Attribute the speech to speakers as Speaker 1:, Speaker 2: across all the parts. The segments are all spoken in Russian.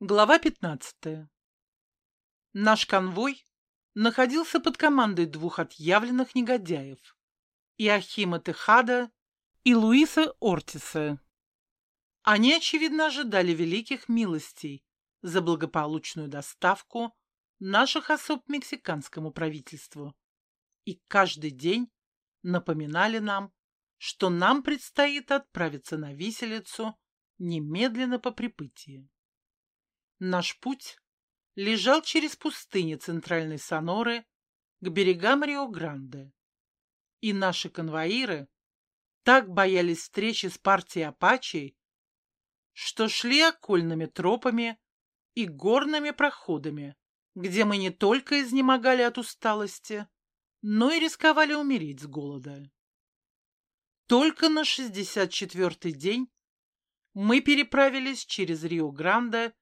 Speaker 1: Глава 15. Наш конвой находился под командой двух отъявленных негодяев – Иохима Техада и Луиса Ортиса. Они, очевидно, ожидали великих милостей за благополучную доставку наших особ мексиканскому правительству и каждый день напоминали нам, что нам предстоит отправиться на виселицу немедленно по прибытии. Наш путь лежал через пустыни центральной Соноры к берегам Рио-Гранде. И наши конвоиры так боялись встречи с партией Апачей, что шли окольными тропами и горными проходами, где мы не только изнемогали от усталости, но и рисковали умереть с голода. Только на 64-й день мы переправились через Рио-Гранде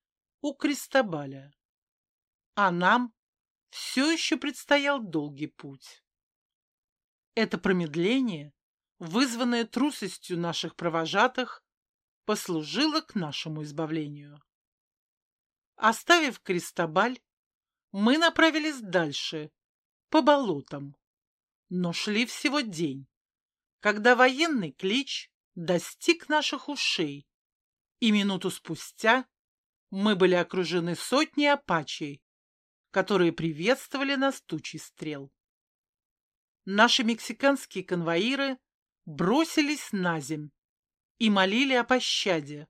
Speaker 1: у Кристобаля. А нам все еще предстоял долгий путь. Это промедление, вызванное трусостью наших провожатых, послужило к нашему избавлению. Оставив Кристобаль, мы направились дальше, по болотам, но шли всего день, когда военный клич достиг наших ушей, и минуту спустя мы были окружены сотней апачей, которые приветствовали нас тучей стрел. Наши мексиканские конвоиры бросились на земь и молили о пощаде,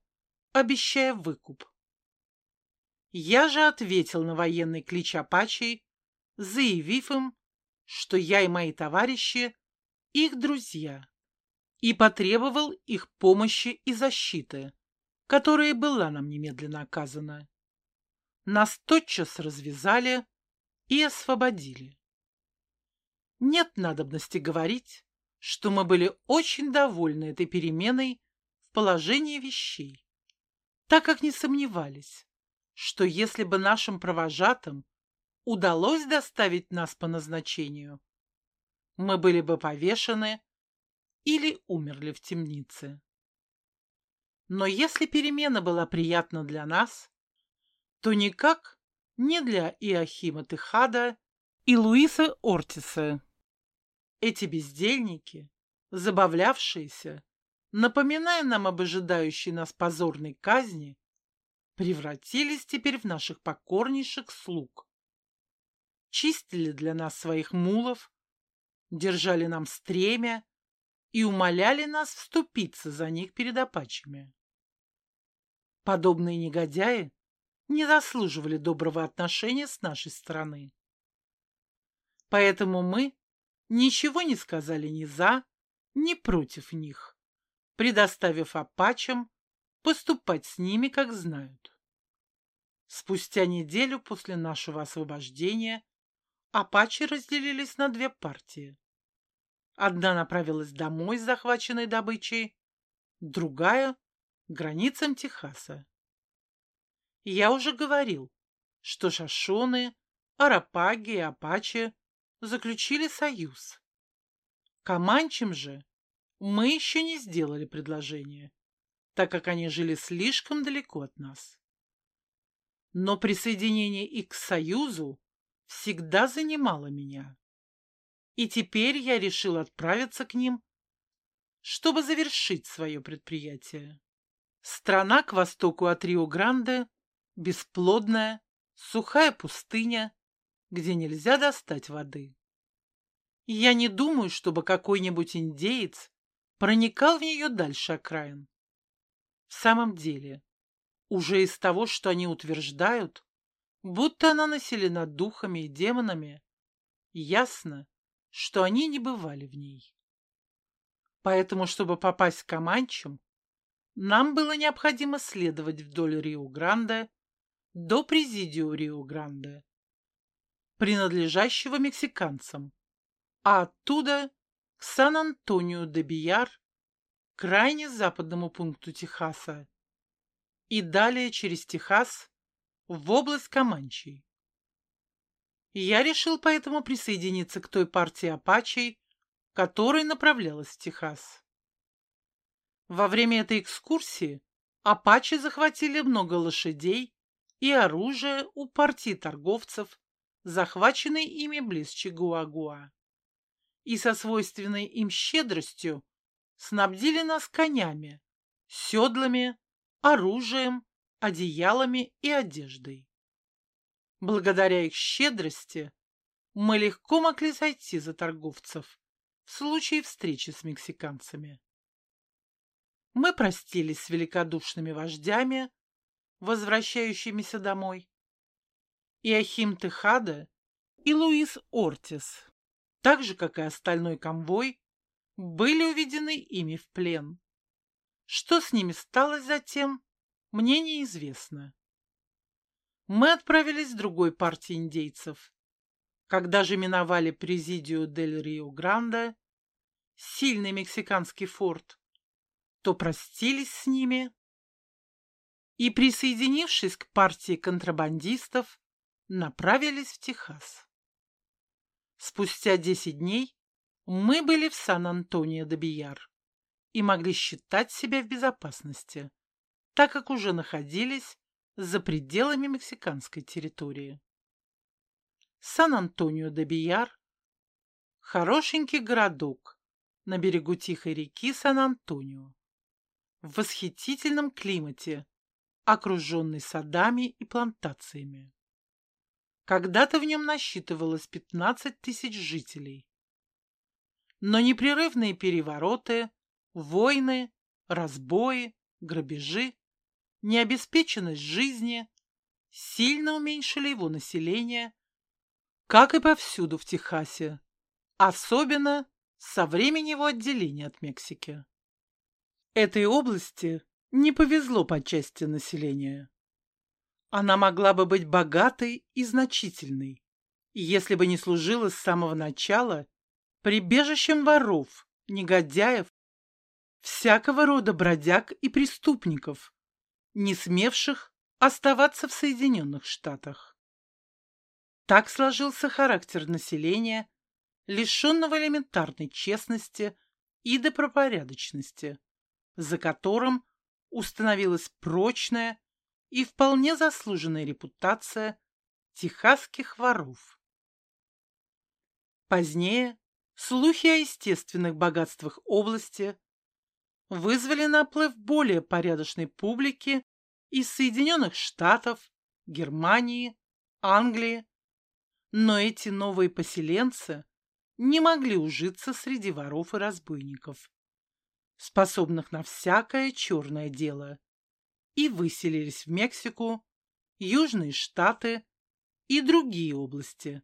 Speaker 1: обещая выкуп. Я же ответил на военный клич апачей, заявив им, что я и мои товарищи — их друзья, и потребовал их помощи и защиты которая была нам немедленно оказана. Нас тотчас развязали и освободили. Нет надобности говорить, что мы были очень довольны этой переменой в положении вещей, так как не сомневались, что если бы нашим провожатым удалось доставить нас по назначению, мы были бы повешены или умерли в темнице. Но если перемена была приятна для нас, то никак не для Иохима Техада и Луиса Ортиса. Эти бездельники, забавлявшиеся, напоминая нам об ожидающей нас позорной казни, превратились теперь в наших покорнейших слуг. Чистили для нас своих мулов, держали нам стремя и умоляли нас вступиться за них перед апачами. Подобные негодяи не заслуживали доброго отношения с нашей стороны. Поэтому мы ничего не сказали ни за, ни против них, предоставив апачам поступать с ними, как знают. Спустя неделю после нашего освобождения апачи разделились на две партии. Одна направилась домой с захваченной добычей, другая — границам Техаса. Я уже говорил, что Шашоны, Арапаги и Апачи заключили союз. Команчам же мы еще не сделали предложение, так как они жили слишком далеко от нас. Но присоединение их к союзу всегда занимало меня. И теперь я решил отправиться к ним, чтобы завершить свое предприятие. Страна к востоку от Рио-Гранде – бесплодная, сухая пустыня, где нельзя достать воды. я не думаю, чтобы какой-нибудь индеец проникал в нее дальше окраин. В самом деле, уже из того, что они утверждают, будто она населена духами и демонами, ясно, что они не бывали в ней. Поэтому, чтобы попасть к Каманчам, нам было необходимо следовать вдоль Рио-Гранде до Президио Рио-Гранде, принадлежащего мексиканцам, а оттуда к Сан-Антонио-де-Бияр, крайне западному пункту Техаса, и далее через Техас в область Каманчей. Я решил поэтому присоединиться к той партии апачей, которая направлялась в Техас. Во время этой экскурсии апачи захватили много лошадей и оружие у партии торговцев, захваченной ими близ Чигуагуа. И со свойственной им щедростью снабдили нас конями, седлами, оружием, одеялами и одеждой. Благодаря их щедрости мы легко могли зайти за торговцев в случае встречи с мексиканцами. Мы простились с великодушными вождями, возвращающимися домой. Иохим Техада и Луис Ортис, так же, как и остальной конвой, были уведены ими в плен. Что с ними стало затем, мне неизвестно. Мы отправились с другой партией индейцев. Когда же миновали Президию дель Рио-Гранде, сильный мексиканский форт, то простились с ними и, присоединившись к партии контрабандистов, направились в Техас. Спустя десять дней мы были в Сан-Антонио-де-Бияр и могли считать себя в безопасности, так как уже находились за пределами мексиканской территории. Сан-Антонио-де-Бияр – хорошенький городок на берегу тихой реки Сан-Антонио, в восхитительном климате, окруженный садами и плантациями. Когда-то в нем насчитывалось 15 тысяч жителей. Но непрерывные перевороты, войны, разбои, грабежи, необеспеченность жизни сильно уменьшили его население, как и повсюду в Техасе, особенно со времени его отделения от Мексики. Этой области не повезло по части населения. Она могла бы быть богатой и значительной, если бы не служила с самого начала прибежищем воров, негодяев, всякого рода бродяг и преступников, не смевших оставаться в Соединенных Штатах. Так сложился характер населения, лишенного элементарной честности и добропорядочности, за которым установилась прочная и вполне заслуженная репутация техасских воров. Позднее слухи о естественных богатствах области вызвали наплыв более порядочной публики из Соединенных Штатов, Германии, Англии. Но эти новые поселенцы не могли ужиться среди воров и разбойников, способных на всякое черное дело, и выселились в Мексику, Южные Штаты и другие области,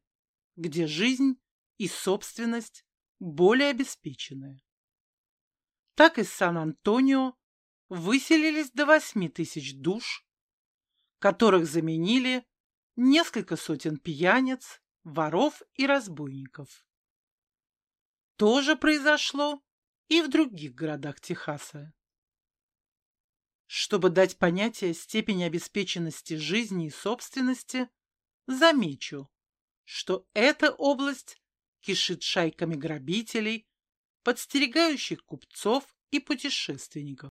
Speaker 1: где жизнь и собственность более обеспечены так из Сан-Антонио выселились до восьми тысяч душ, которых заменили несколько сотен пьяниц, воров и разбойников. То же произошло и в других городах Техаса. Чтобы дать понятие степени обеспеченности жизни и собственности, замечу, что эта область кишит шайками грабителей, подстерегающих купцов и путешественников.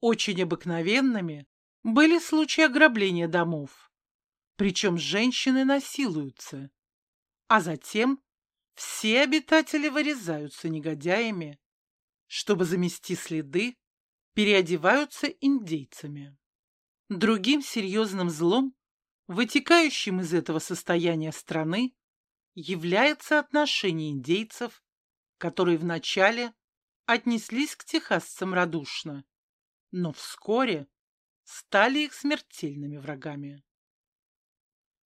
Speaker 1: Очень обыкновенными были случаи ограбления домов, причем женщины насилуются, а затем все обитатели вырезаются негодяями, чтобы замести следы, переодеваются индейцами. Другим серьезным злом, вытекающим из этого состояния страны, является отношение индейцев которые вначале отнеслись к техасцам радушно, но вскоре стали их смертельными врагами.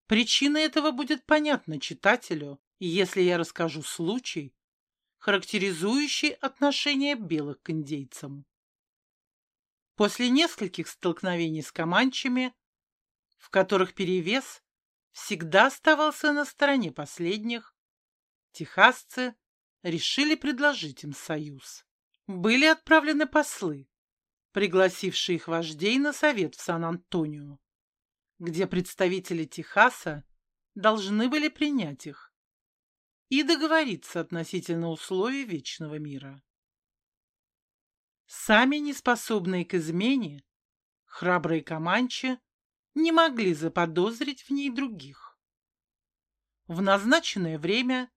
Speaker 1: Причина этого будет понятна читателю, если я расскажу случай, характеризующий отношение белых к индейцам. После нескольких столкновений с команчами, в которых перевес всегда оставался на стороне последних, техасцы решили предложить им союз. Были отправлены послы, пригласившие их вождей на совет в Сан-Антонио, где представители Техаса должны были принять их и договориться относительно условий вечного мира. Сами неспособные к измене, храбрые команчи не могли заподозрить в ней других. В назначенное время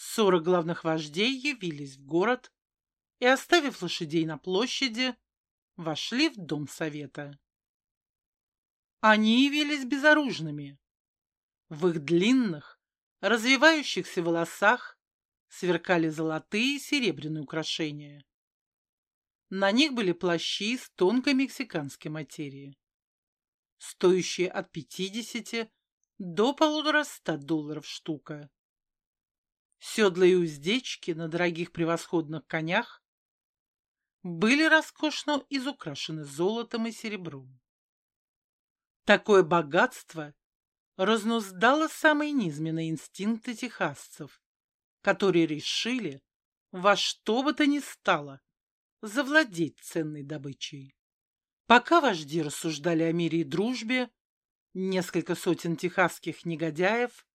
Speaker 1: сорок главных вождей явились в город и, оставив лошадей на площади, вошли в дом совета. Они явились безоружными. В их длинных, развивающихся волосах сверкали золотые и серебряные украшения. На них были плащи из тонкой мексиканской материи, стоящие от 50 до полутора ста долларов штука. Седла и уздечки на дорогих превосходных конях были роскошно изукрашены золотом и серебром. Такое богатство разнуздало самые низменные инстинкты техасцев, которые решили во что бы то ни стало завладеть ценной добычей. Пока вожди рассуждали о мире и дружбе, несколько сотен техасских негодяев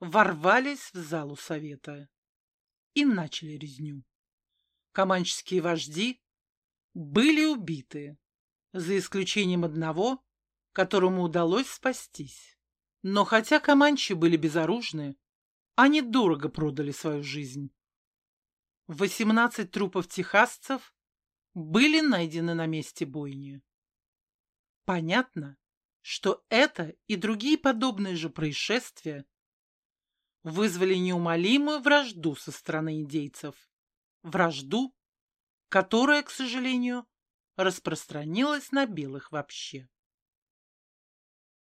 Speaker 1: ворвались в залу совета и начали резню. Команческие вожди были убиты, за исключением одного, которому удалось спастись. Но хотя команчи были безоружны, они дорого продали свою жизнь. Восемнадцать трупов техасцев были найдены на месте бойни. Понятно, что это и другие подобные же происшествия вызвали неумолимую вражду со стороны индейцев. Вражду, которая, к сожалению, распространилась на белых вообще.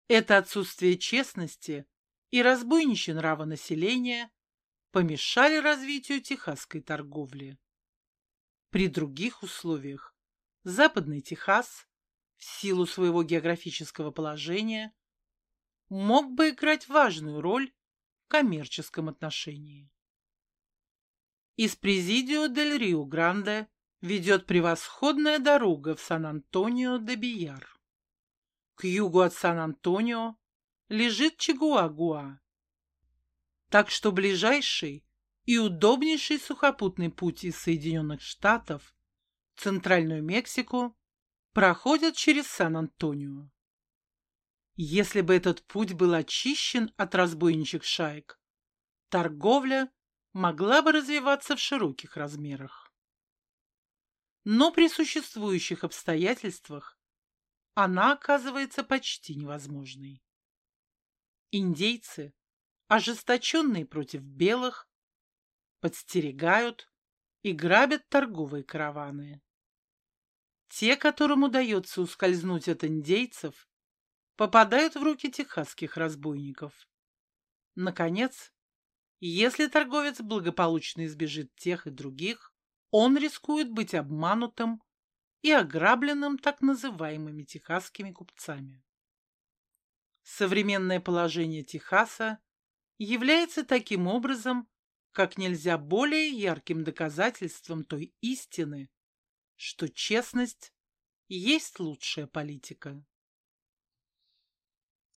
Speaker 1: Это отсутствие честности и разбойничьи нрава населения помешали развитию техасской торговли. При других условиях Западный Техас, в силу своего географического положения, мог бы играть важную роль коммерческом отношении. Из Президио дель Рио-Гранде ведет превосходная дорога в Сан-Антонио-де-Бияр. К югу от Сан-Антонио лежит Чигуагуа, так что ближайший и удобнейший сухопутный путь из Соединенных Штатов в Центральную Мексику проходит через Сан-Антонио. Если бы этот путь был очищен от разбойничьих шаек, торговля могла бы развиваться в широких размерах. Но при существующих обстоятельствах она оказывается почти невозможной. Индейцы ожесточенные против белых, подстерегают и грабят торговые караваны. Те, которым удается ускользнуть от индейцев, попадают в руки техасских разбойников. Наконец, если торговец благополучно избежит тех и других, он рискует быть обманутым и ограбленным так называемыми техасскими купцами. Современное положение Техаса является таким образом как нельзя более ярким доказательством той истины, что честность есть лучшая политика.